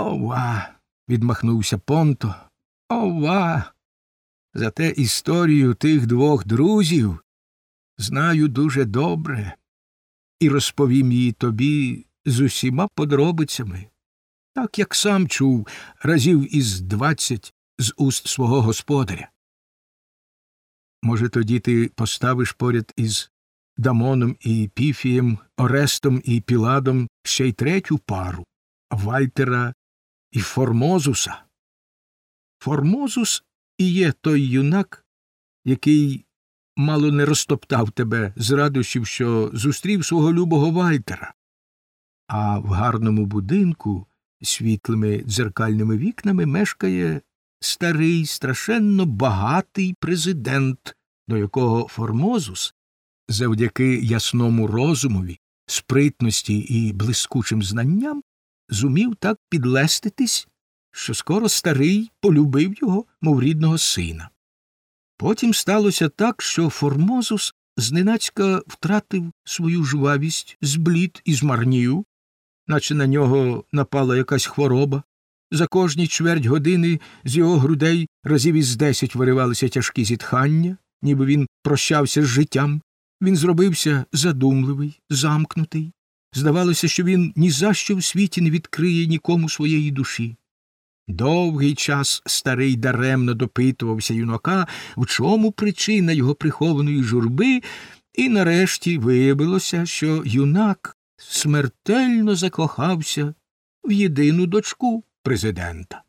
Ова. відмахнувся Понто. Ова. Зате історію тих двох друзів знаю дуже добре і розповім її тобі з усіма подробицями, так як сам чув разів із двадцять з уст свого господаря. Може, тоді ти поставиш поряд із Дамоном і Піфієм, Орестом і Піладом ще й третю пару Вальтера і Формозуса. Формозус і є той юнак, який мало не розтоптав тебе з радощів, що зустрів свого любого Вальтера. А в гарному будинку світлими дзеркальними вікнами мешкає старий, страшенно багатий президент, до якого Формозус, завдяки ясному розумові, спритності і блискучим знанням, зумів так підлеститись, що скоро старий полюбив його, мов рідного сина. Потім сталося так, що Формозус зненацька втратив свою жвавість, зблід і змарнів, наче на нього напала якась хвороба. За кожні чверть години з його грудей разів із десять виривалися тяжкі зітхання, ніби він прощався з життям. Він зробився задумливий, замкнутий. Здавалося, що він ні за що в світі не відкриє нікому своєї душі. Довгий час старий даремно допитувався юнака, в чому причина його прихованої журби, і нарешті виявилося, що юнак смертельно закохався в єдину дочку президента.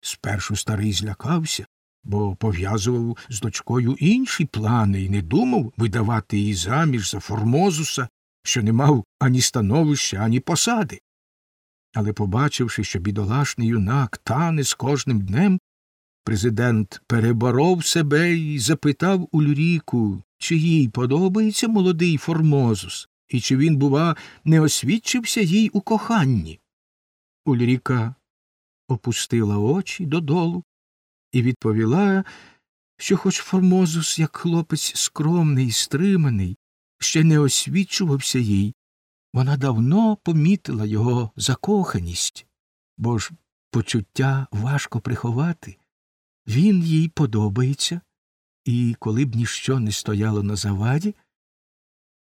Спершу старий злякався, бо пов'язував з дочкою інші плани і не думав видавати її заміж за Формозуса, що не мав ані становища, ані посади. Але, побачивши, що бідолашний юнак тане з кожним днем, президент переборов себе і запитав у Люріку, чи їй подобається молодий Формозус, і чи він, бува, не освідчився їй у коханні. Ульріка опустила очі додолу і відповіла, що, хоч Формозус, як хлопець скромний і стриманий, ще не освічувався їй, вона давно помітила його закоханість, бо ж почуття важко приховати. Він їй подобається, і коли б ніщо не стояло на заваді,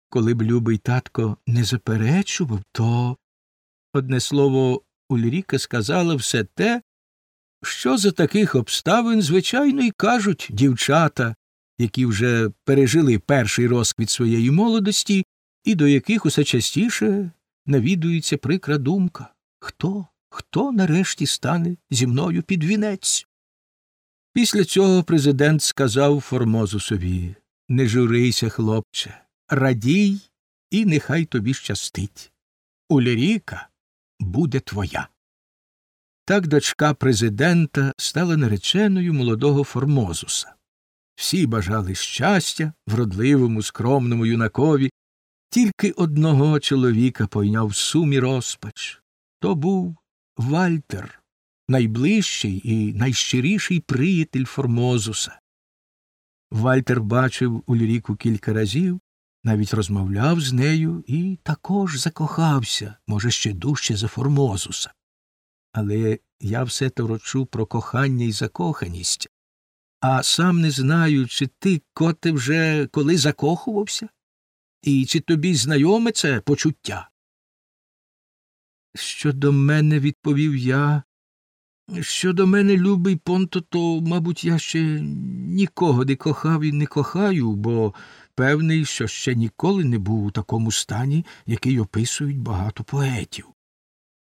коли б любий татко не заперечував, то, одне слово, Ульріка сказала все те, що за таких обставин, звичайно, й кажуть дівчата, які вже пережили перший розквіт своєї молодості і до яких усе частіше навідується прикра думка хто, хто нарешті стане зі мною під вінець. Після цього президент сказав Формозусові Не журися, хлопче, радій, і нехай тобі щастить. Уліріка буде твоя. Так дочка президента стала нареченою молодого Формозуса. Всі бажали щастя вродливому, скромному юнакові, тільки одного чоловіка пойняв сум і розпач то був Вальтер, найближчий і найщиріший приятель Формозуса. Вальтер бачив Ульріку кілька разів, навіть розмовляв з нею і також закохався, може, ще дужче за Формозуса. Але я все торочу про кохання і закоханість, а сам не знаю, чи ти, коте, вже коли закохувався, і чи тобі знайоме це почуття. Щодо мене, відповів я, щодо мене, любий понто, то, мабуть, я ще нікого не кохав і не кохаю, бо певний, що ще ніколи не був у такому стані, який описують багато поетів.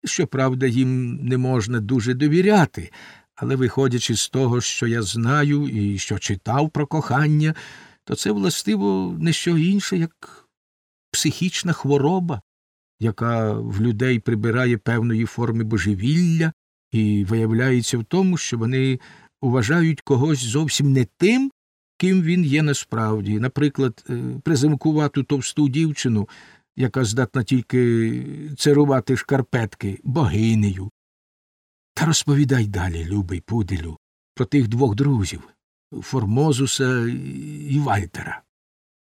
Щоправда, їм не можна дуже довіряти, але, виходячи з того, що я знаю і що читав про кохання, то це властиво не що інше, як психічна хвороба, яка в людей прибирає певної форми божевілля і виявляється в тому, що вони вважають когось зовсім не тим, ким він є насправді, наприклад, е, презимкувату товсту дівчину, яка здатна тільки церувати шкарпетки богинею. Та розповідай далі, любий пуделю, про тих двох друзів Формозуса і Вальтера.